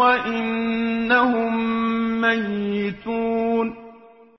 وإنهم ميتون